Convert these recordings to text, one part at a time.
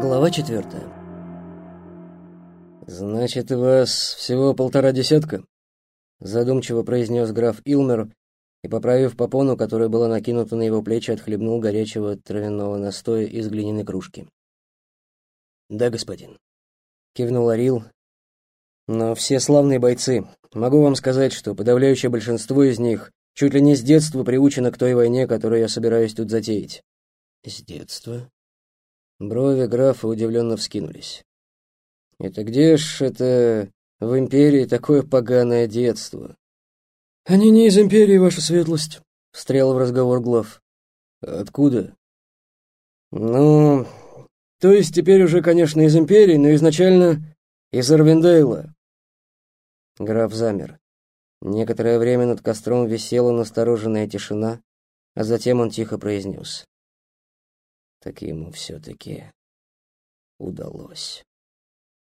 Глава четвертая. «Значит, вас всего полтора десятка?» Задумчиво произнес граф Илмер и, поправив попону, которая была накинута на его плечи, отхлебнул горячего травяного настоя из глиняной кружки. «Да, господин», — кивнул Арил. «Но все славные бойцы. Могу вам сказать, что подавляющее большинство из них чуть ли не с детства приучено к той войне, которую я собираюсь тут затеять». «С детства?» Брови графа удивленно вскинулись. «Это где ж это в империи такое поганое детство?» «Они не из империи, ваша светлость», — встрял в разговор глав. «Откуда?» «Ну, то есть теперь уже, конечно, из империи, но изначально из Арвиндейла». Граф замер. Некоторое время над костром висела настороженная тишина, а затем он тихо произнес так ему все-таки удалось.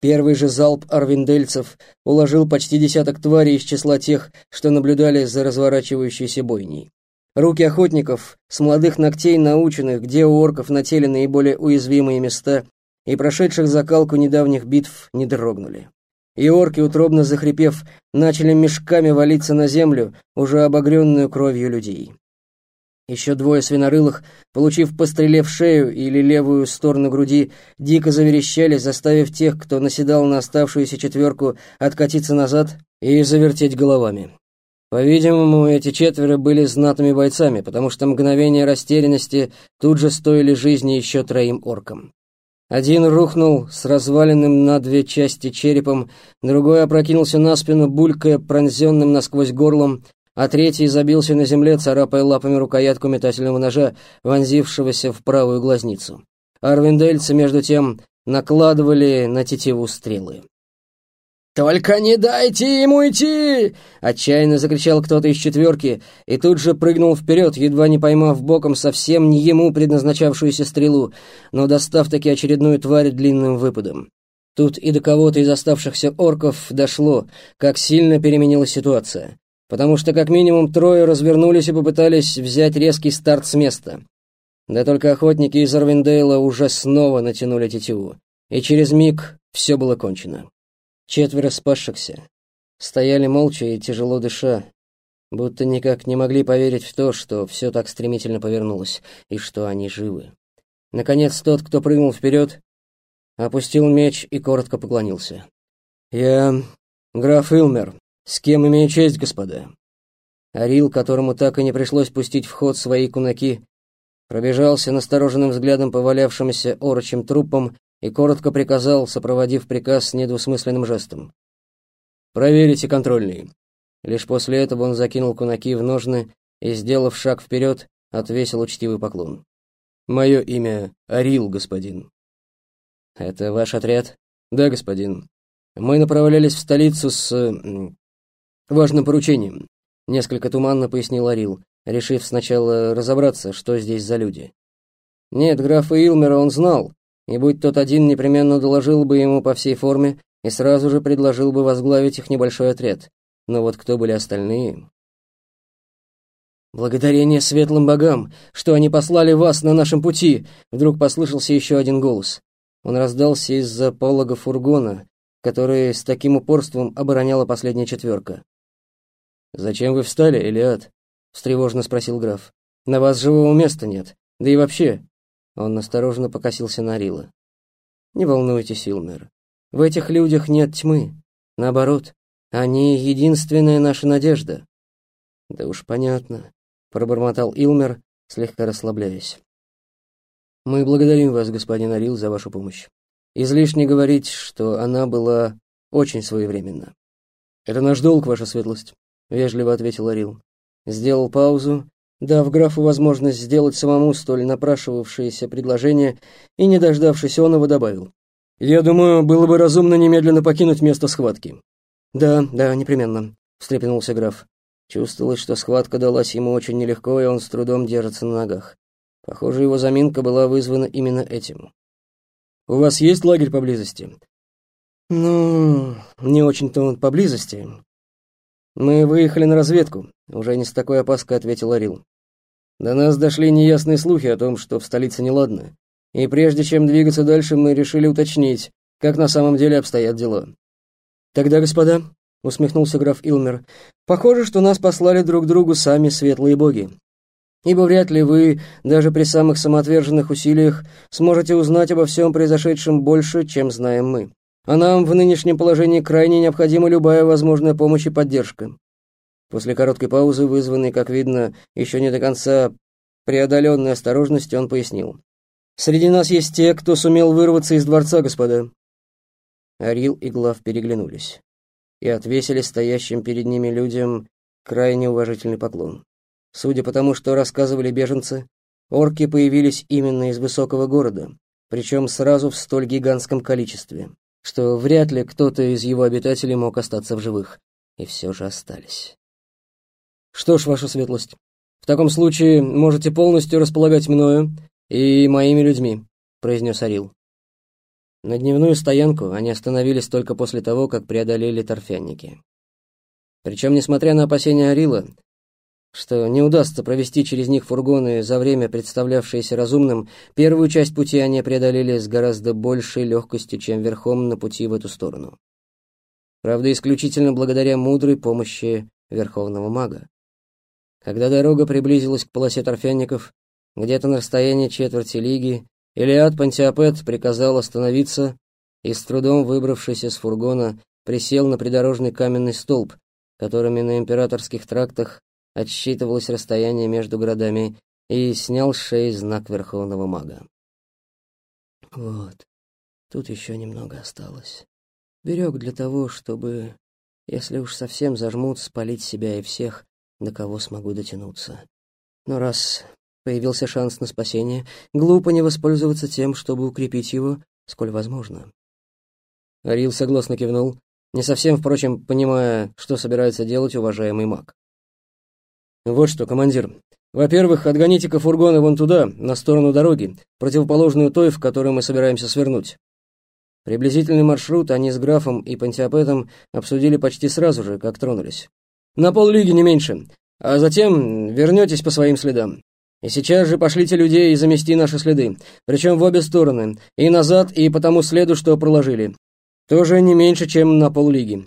Первый же залп арвиндельцев уложил почти десяток тварей из числа тех, что наблюдали за разворачивающейся бойней. Руки охотников с молодых ногтей наученных, где у орков на теле наиболее уязвимые места, и прошедших закалку недавних битв не дрогнули. И орки, утробно захрипев, начали мешками валиться на землю, уже обогренную кровью людей. Еще двое свинорылых, получив по шею или левую сторону груди, дико заверещали, заставив тех, кто наседал на оставшуюся четверку, откатиться назад и завертеть головами. По-видимому, эти четверо были знатными бойцами, потому что мгновение растерянности тут же стоили жизни еще троим оркам. Один рухнул с разваленным на две части черепом, другой опрокинулся на спину, булькая пронзенным насквозь горлом, а третий забился на земле, царапая лапами рукоятку метательного ножа, вонзившегося в правую глазницу. Арвиндельцы, между тем, накладывали на тетиву стрелы. «Только не дайте ему идти!» — отчаянно закричал кто-то из четверки и тут же прыгнул вперед, едва не поймав боком совсем не ему предназначавшуюся стрелу, но достав таки очередную тварь длинным выпадом. Тут и до кого-то из оставшихся орков дошло, как сильно переменилась ситуация потому что как минимум трое развернулись и попытались взять резкий старт с места. Да только охотники из Арвиндейла уже снова натянули тетиву, и через миг все было кончено. Четверо спасшихся стояли молча и тяжело дыша, будто никак не могли поверить в то, что все так стремительно повернулось, и что они живы. Наконец тот, кто прыгнул вперед, опустил меч и коротко поклонился. «Я граф Илмер, «С кем имею честь, господа?» Арил, которому так и не пришлось пустить в ход свои кунаки, пробежался настороженным взглядом по валявшимся орочим трупам и коротко приказал, сопроводив приказ недвусмысленным жестом. «Проверите контрольные». Лишь после этого он закинул кунаки в ножны и, сделав шаг вперед, отвесил учтивый поклон. «Мое имя Арил, господин». «Это ваш отряд?» «Да, господин. Мы направлялись в столицу с важным поручением», — несколько туманно пояснил Арил, решив сначала разобраться, что здесь за люди. Нет, графа Илмера он знал, и будь тот один, непременно доложил бы ему по всей форме и сразу же предложил бы возглавить их небольшой отряд. Но вот кто были остальные? «Благодарение светлым богам, что они послали вас на нашем пути!» Вдруг послышался еще один голос. Он раздался из-за полога фургона, который с таким упорством обороняла последняя четверка. «Зачем вы встали, Элиад?» — встревожно спросил граф. «На вас живого места нет. Да и вообще...» Он осторожно покосился на Рила. «Не волнуйтесь, Илмер. В этих людях нет тьмы. Наоборот, они — единственная наша надежда». «Да уж понятно», — пробормотал Илмер, слегка расслабляясь. «Мы благодарим вас, господин Арил, за вашу помощь. Излишне говорить, что она была очень своевременна. Это наш долг, ваша светлость. — вежливо ответил Орил. Сделал паузу, дав графу возможность сделать самому столь напрашивавшееся предложение, и, не дождавшись оного, добавил. «Я думаю, было бы разумно немедленно покинуть место схватки». «Да, да, непременно», — встрепенулся граф. Чувствовалось, что схватка далась ему очень нелегко, и он с трудом держится на ногах. Похоже, его заминка была вызвана именно этим. «У вас есть лагерь поблизости?» «Ну, не очень-то он поблизости. «Мы выехали на разведку», — уже не с такой опаской ответил Орил. «До нас дошли неясные слухи о том, что в столице неладно, И прежде чем двигаться дальше, мы решили уточнить, как на самом деле обстоят дела. «Тогда, господа», — усмехнулся граф Илмер, — «похоже, что нас послали друг другу сами светлые боги. Ибо вряд ли вы, даже при самых самоотверженных усилиях, сможете узнать обо всем произошедшем больше, чем знаем мы. А нам в нынешнем положении крайне необходима любая возможная помощь и поддержка». После короткой паузы, вызванной, как видно, еще не до конца преодоленной осторожностью, он пояснил. «Среди нас есть те, кто сумел вырваться из дворца, господа. Арил и Глав переглянулись и отвесили стоящим перед ними людям крайне уважительный поклон. Судя по тому, что рассказывали беженцы, орки появились именно из высокого города, причем сразу в столь гигантском количестве, что вряд ли кто-то из его обитателей мог остаться в живых, и все же остались. «Что ж, ваша светлость, в таком случае можете полностью располагать мною и моими людьми», — произнес Арил. На дневную стоянку они остановились только после того, как преодолели торфяники. Причем, несмотря на опасения Арила, что не удастся провести через них фургоны за время, представлявшееся разумным, первую часть пути они преодолели с гораздо большей легкостью, чем верхом на пути в эту сторону. Правда, исключительно благодаря мудрой помощи Верховного Мага. Когда дорога приблизилась к полосе торфянников, где-то на расстоянии четверти лиги, Илиад Пантиопет приказал остановиться и, с трудом выбравшись из фургона, присел на придорожный каменный столб, которыми на императорских трактах отсчитывалось расстояние между городами, и снял с шеи знак Верховного Мага. «Вот, тут еще немного осталось. Берег для того, чтобы, если уж совсем зажмут, спалить себя и всех, до кого смогу дотянуться. Но раз появился шанс на спасение, глупо не воспользоваться тем, чтобы укрепить его, сколь возможно. Арил согласно кивнул, не совсем, впрочем, понимая, что собирается делать уважаемый маг. «Вот что, командир. Во-первых, отгоните-ка фургоны вон туда, на сторону дороги, противоположную той, в которую мы собираемся свернуть». Приблизительный маршрут они с графом и пантиопетом обсудили почти сразу же, как тронулись. «На поллиги не меньше, а затем вернетесь по своим следам. И сейчас же пошлите людей и замести наши следы, причем в обе стороны, и назад, и по тому следу, что проложили. Тоже не меньше, чем на поллиги».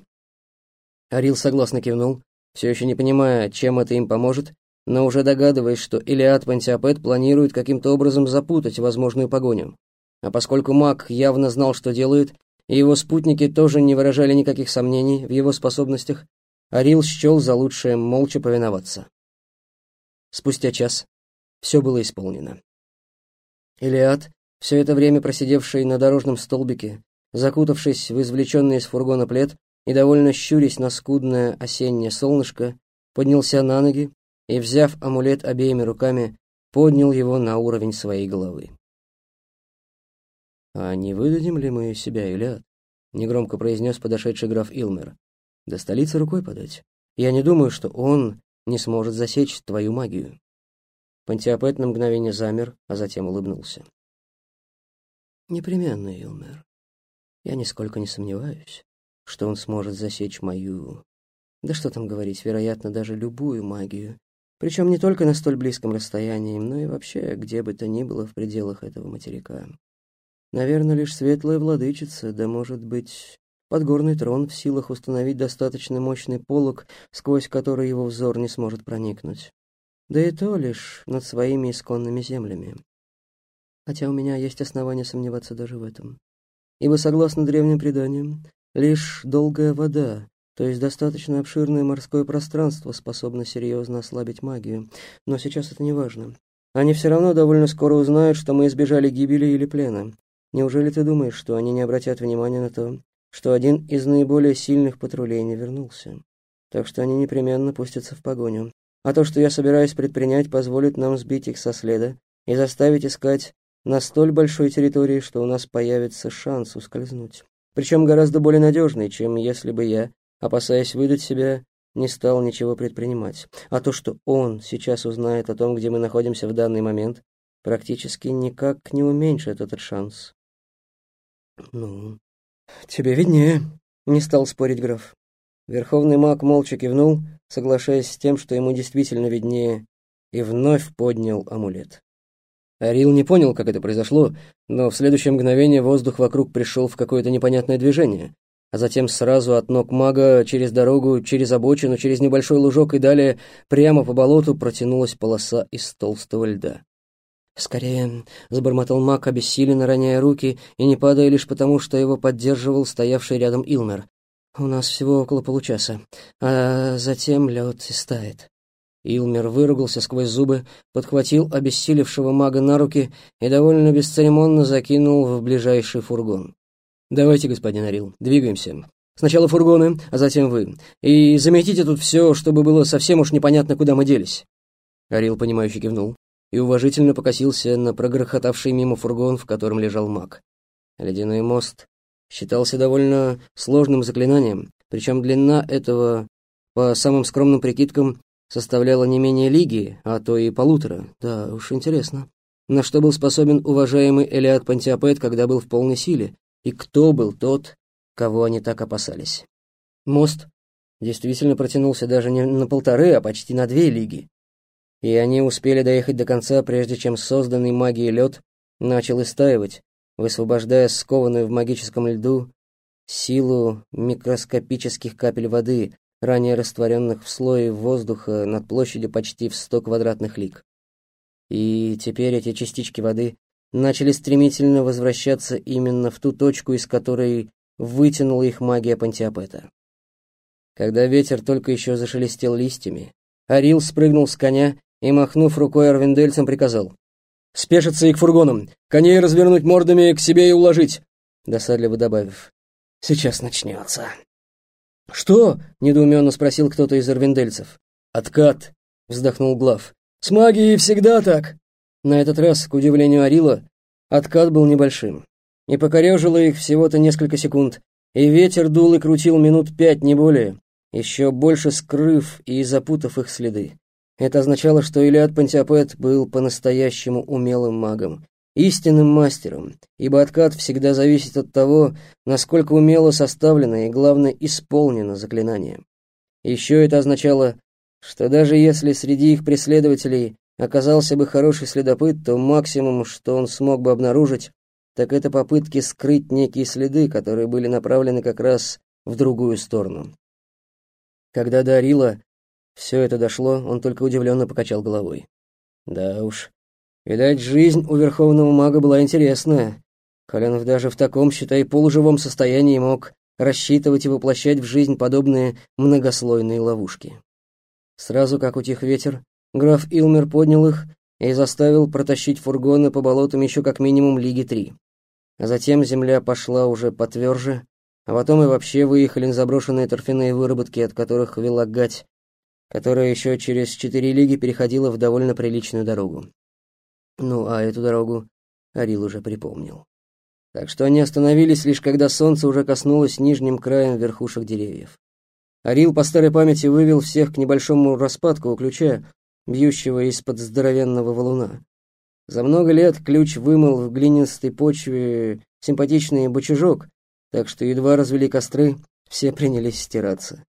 Арил согласно кивнул, все еще не понимая, чем это им поможет, но уже догадываясь, что Илиад Пантиопет планирует каким-то образом запутать возможную погоню. А поскольку маг явно знал, что делает, и его спутники тоже не выражали никаких сомнений в его способностях, Арил счел за лучшее молча повиноваться. Спустя час все было исполнено. Илиад, все это время просидевший на дорожном столбике, закутавшись в извлеченный из фургона плед и довольно щурясь на скудное осеннее солнышко, поднялся на ноги и, взяв амулет обеими руками, поднял его на уровень своей головы. «А не выдадим ли мы себя, Илиад?» — негромко произнес подошедший граф Илмер. «До столицы рукой подать. Я не думаю, что он не сможет засечь твою магию». Пантиопет на мгновение замер, а затем улыбнулся. «Непременно, Илмер. Я нисколько не сомневаюсь, что он сможет засечь мою... Да что там говорить, вероятно, даже любую магию. Причем не только на столь близком расстоянии, но и вообще где бы то ни было в пределах этого материка. Наверное, лишь светлая владычица, да, может быть, подгорный трон в силах установить достаточно мощный полог, сквозь который его взор не сможет проникнуть да и то лишь над своими исконными землями. Хотя у меня есть основания сомневаться даже в этом. Ибо, согласно древним преданиям, лишь долгая вода, то есть достаточно обширное морское пространство, способно серьезно ослабить магию. Но сейчас это не важно. Они все равно довольно скоро узнают, что мы избежали гибели или плена. Неужели ты думаешь, что они не обратят внимания на то, что один из наиболее сильных патрулей не вернулся? Так что они непременно пустятся в погоню, а то, что я собираюсь предпринять, позволит нам сбить их со следа и заставить искать на столь большой территории, что у нас появится шанс ускользнуть. Причем гораздо более надежный, чем если бы я, опасаясь выдать себя, не стал ничего предпринимать. А то, что он сейчас узнает о том, где мы находимся в данный момент, практически никак не уменьшит этот шанс. «Ну, тебе виднее», — не стал спорить граф. Верховный маг молча кивнул, соглашаясь с тем, что ему действительно виднее, и вновь поднял амулет. Арил не понял, как это произошло, но в следующее мгновение воздух вокруг пришел в какое-то непонятное движение, а затем сразу от ног мага через дорогу, через обочину, через небольшой лужок и далее прямо по болоту протянулась полоса из толстого льда. «Скорее», — забормотал маг, обессиленно роняя руки и не падая лишь потому, что его поддерживал стоявший рядом Илмер. «У нас всего около получаса, а затем лед истает». Илмер выругался сквозь зубы, подхватил обессилевшего мага на руки и довольно бесцеремонно закинул в ближайший фургон. «Давайте, господин Арил, двигаемся. Сначала фургоны, а затем вы. И заметите тут все, чтобы было совсем уж непонятно, куда мы делись». Арил, понимающе кивнул и уважительно покосился на прогрохотавший мимо фургон, в котором лежал маг. Ледяной мост считался довольно сложным заклинанием, причем длина этого, по самым скромным прикидкам, составляла не менее лиги, а то и полутора. Да уж интересно. На что был способен уважаемый Элиад Пантиопет, когда был в полной силе, и кто был тот, кого они так опасались. Мост действительно протянулся даже не на полторы, а почти на две лиги. И они успели доехать до конца, прежде чем созданный магией лед начал истаивать, высвобождая скованную в магическом льду силу микроскопических капель воды, ранее растворенных в слое воздуха над площадью почти в сто квадратных лиг. И теперь эти частички воды начали стремительно возвращаться именно в ту точку, из которой вытянула их магия Пантиопета. Когда ветер только еще зашелестел листьями, Арил спрыгнул с коня и, махнув рукой арвендельцам, приказал «Спешиться и к фургонам, коней развернуть мордами к себе и уложить», досадливо добавив «Сейчас начнется». «Что?» — недоуменно спросил кто-то из арвендельцев. «Откат», — вздохнул Глав. «С магией всегда так». На этот раз, к удивлению Арила, откат был небольшим. И покорежило их всего-то несколько секунд, и ветер дул и крутил минут пять, не более, еще больше скрыв и запутав их следы. Это означало, что Илиад Пантиопет был по-настоящему умелым магом, истинным мастером, ибо откат всегда зависит от того, насколько умело составлено и, главное, исполнено заклинание. Еще это означало, что даже если среди их преследователей оказался бы хороший следопыт, то максимум, что он смог бы обнаружить, так это попытки скрыть некие следы, которые были направлены как раз в другую сторону. Когда до Арила все это дошло, он только удивленно покачал головой. Да уж, Видать, жизнь у верховного мага была интересная. Коленов даже в таком, считай, полуживом состоянии мог рассчитывать и воплощать в жизнь подобные многослойные ловушки. Сразу как утих ветер, граф Илмер поднял их и заставил протащить фургоны по болотам еще как минимум лиги три. А затем земля пошла уже потверже, а потом и вообще выехали на заброшенные торфяные выработки, от которых вела гать, которая еще через четыре лиги переходила в довольно приличную дорогу. Ну, а эту дорогу Арил уже припомнил. Так что они остановились лишь когда солнце уже коснулось нижним краем верхушек деревьев. Арил по старой памяти вывел всех к небольшому распадку у ключа, бьющего из-под здоровенного валуна. За много лет ключ вымыл в глинистой почве симпатичный бочажок, так что едва развели костры, все принялись стираться.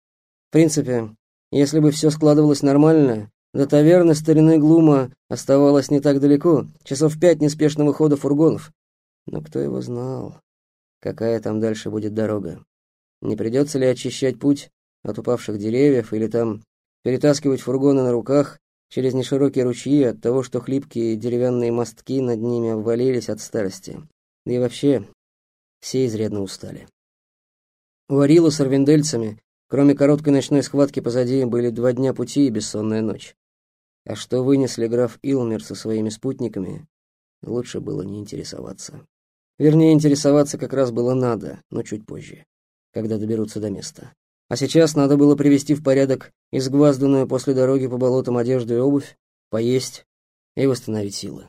В принципе, если бы все складывалось нормально, до таверны старины Глума оставалось не так далеко, часов пять неспешного хода фургонов. Но кто его знал, какая там дальше будет дорога? Не придется ли очищать путь от упавших деревьев или там перетаскивать фургоны на руках через неширокие ручьи от того, что хлипкие деревянные мостки над ними обвалились от старости. Да и вообще, все изрядно устали. У Арила с арвендельцами, кроме короткой ночной схватки позади, были два дня пути и бессонная ночь. А что вынесли граф Илмер со своими спутниками, лучше было не интересоваться. Вернее, интересоваться как раз было надо, но чуть позже, когда доберутся до места. А сейчас надо было привести в порядок изгвазданную после дороги по болотам одежду и обувь, поесть и восстановить силы.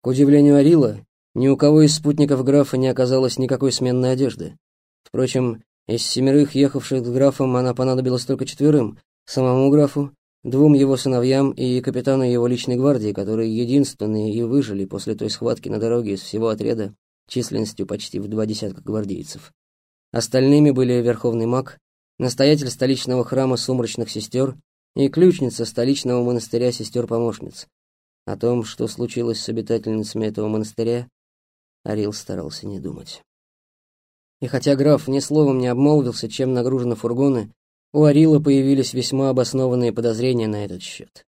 К удивлению Арила, ни у кого из спутников графа не оказалось никакой сменной одежды. Впрочем, из семерых ехавших с графом она понадобилась только четверым, самому графу двум его сыновьям и капитану его личной гвардии, которые единственные и выжили после той схватки на дороге из всего отряда численностью почти в два десятка гвардейцев. Остальными были верховный маг, настоятель столичного храма сумрачных сестер и ключница столичного монастыря сестер-помощниц, О том, что случилось с обитательницами этого монастыря, Арил старался не думать. И хотя граф ни словом не обмолвился, чем нагружены фургоны, у Арила появились весьма обоснованные подозрения на этот счет.